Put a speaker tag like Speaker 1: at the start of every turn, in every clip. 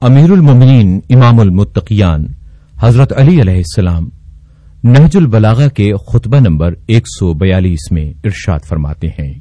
Speaker 1: امیر المومنین امام المتقیان حضرت علی علیہ السلام نہج البلاغہ کے خطبہ نمبر ایک سو بیالیس میں ارشاد فرماتے ہیں۔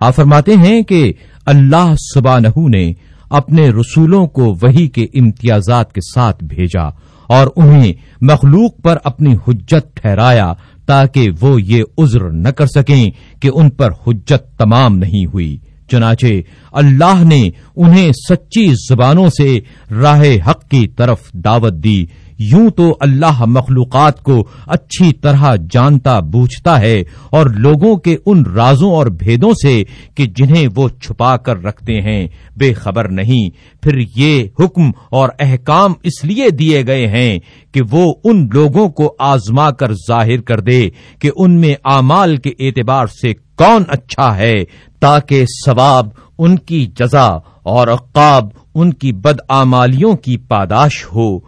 Speaker 1: آپ فرماتے ہیں کہ اللہ سبانہ نے اپنے رسولوں کو وہی کے امتیازات کے ساتھ بھیجا اور انہیں مخلوق پر اپنی حجت ٹھہرایا تاکہ وہ یہ عذر نہ کر سکیں کہ ان پر حجت تمام نہیں ہوئی۔ چنانچہ اللہ نے انہیں سچی زبانوں سے راہ حق کی طرف دعوت دی۔ یوں تو اللہ مخلوقات کو اچھی طرح جانتا بوجھتا ہے اور لوگوں کے ان رازوں اور بھیدوں سے کہ جنہیں وہ چھپا کر رکھتے ہیں۔ بے خبر نہیں، پھر یہ حکم اور احکام اس لیے دیے گئے ہیں کہ وہ ان لوگوں کو آزما کر ظاہر کر دے کہ ان میں اعمال کے اعتبار سے کون اچھا ہے تاکہ ثواب ان کی جزا اور عقاب ان کی بدعمالیوں کی پاداش ہو۔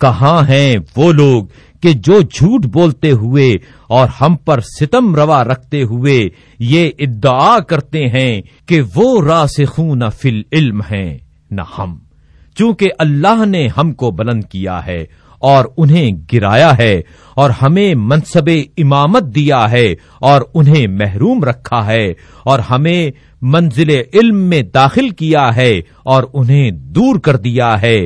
Speaker 1: کہاں ہیں وہ لوگ کہ جو جھوٹ بولتے ہوئے اور ہم پر ستم روا رکھتے ہوئے یہ ادعا کرتے ہیں کہ وہ راسخون فی العلم ہیں، نہ ہم، چونکہ اللہ نے ہم کو بلند کیا ہے اور انہیں گرایا ہے اور ہمیں منصب امامت دیا ہے اور انہیں محروم رکھا ہے اور ہمیں منزل علم میں داخل کیا ہے اور انہیں دور کر دیا ہے۔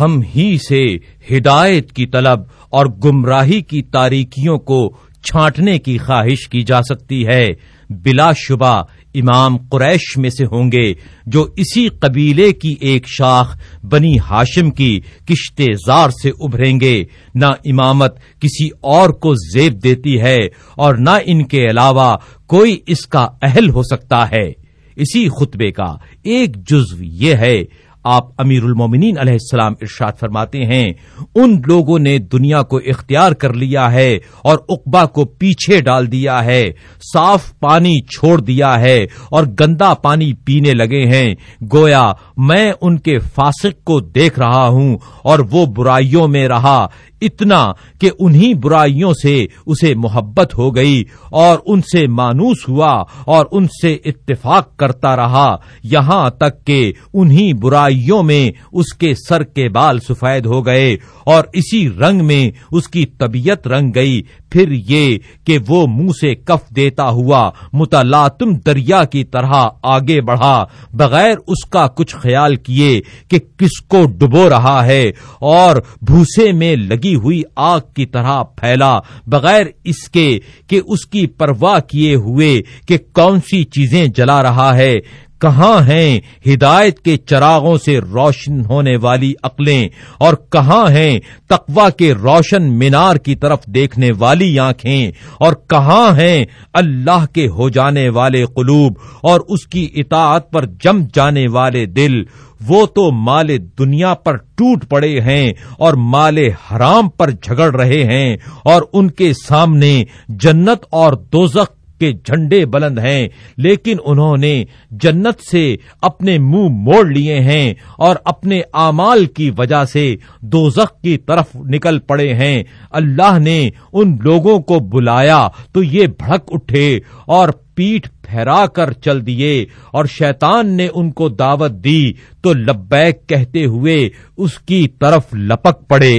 Speaker 1: ہم ہی سے ہدایت کی طلب اور گمراہی کی تاریکیوں کو چھانٹنے کی خواہش کی جا سکتی ہے۔ بلا شبہ امام قریش میں سے ہوں گے جو اسی قبیلے کی ایک شاخ بنی ہاشم کی کشت زار سے ابھریں گے۔ نہ امامت کسی اور کو زیب دیتی ہے اور نہ ان کے علاوہ کوئی اس کا اہل ہو سکتا ہے۔ اسی خطبے کا ایک جزو یہ ہے آپ امیر المومنین علیہ السلام ارشاد فرماتے ہیں، ان لوگوں نے دنیا کو اختیار کر لیا ہے اور اقبا کو پیچھے ڈال دیا ہے، صاف پانی چھوڑ دیا ہے اور گندا پانی پینے لگے ہیں۔ گویا میں ان کے فاسق کو دیکھ رہا ہوں اور وہ برائیوں میں رہا۔ اتنا کہ انہی برائیوں سے اسے محبت ہو گئی اور ان سے مانوس ہوا اور ان سے اتفاق کرتا رہا، یہاں تک کہ انہی برائیوں میں اس کے سر کے بال سفید ہو گئے اور اسی رنگ میں اس کی طبیعت رنگ گئی۔ پھر یہ کہ وہ منہ سے کف دیتا ہوا متلاتم دریا کی طرح آگے بڑھا، بغیر اس کا کچھ خیال کیے کہ کس کو ڈبو رہا ہے اور بھوسے میں لگی ہوئی آگ کی طرح پھیلا، بغیر اس کے کہ اس کی پرواہ کیے ہوئے کہ کون سی چیزیں جلا رہا ہے۔ کہاں ہیں ہدایت کے چراغوں سے روشن ہونے والی عقلیں اور کہاں ہیں تقوا کے روشن مینار کی طرف دیکھنے والی آنکھیں اور کہاں ہیں اللہ کے ہو جانے والے قلوب اور اس کی اطاعت پر جم جانے والے دل؟ وہ تو مال دنیا پر ٹوٹ پڑے ہیں اور مال حرام پر جھگڑ رہے ہیں اور ان کے سامنے جنت اور دوزخ کے جھنڈے بلند ہیں، لیکن انہوں نے جنت سے اپنے منہ موڑ لیے ہیں اور اپنے اعمال کی وجہ سے دوزخ کی طرف نکل پڑے ہیں۔ اللہ نے ان لوگوں کو بلایا تو یہ بھڑک اٹھے اور پیٹ پھیرا کر چل دیے اور شیطان نے ان کو دعوت دی تو لبیک کہتے ہوئے اس کی طرف لپک پڑے۔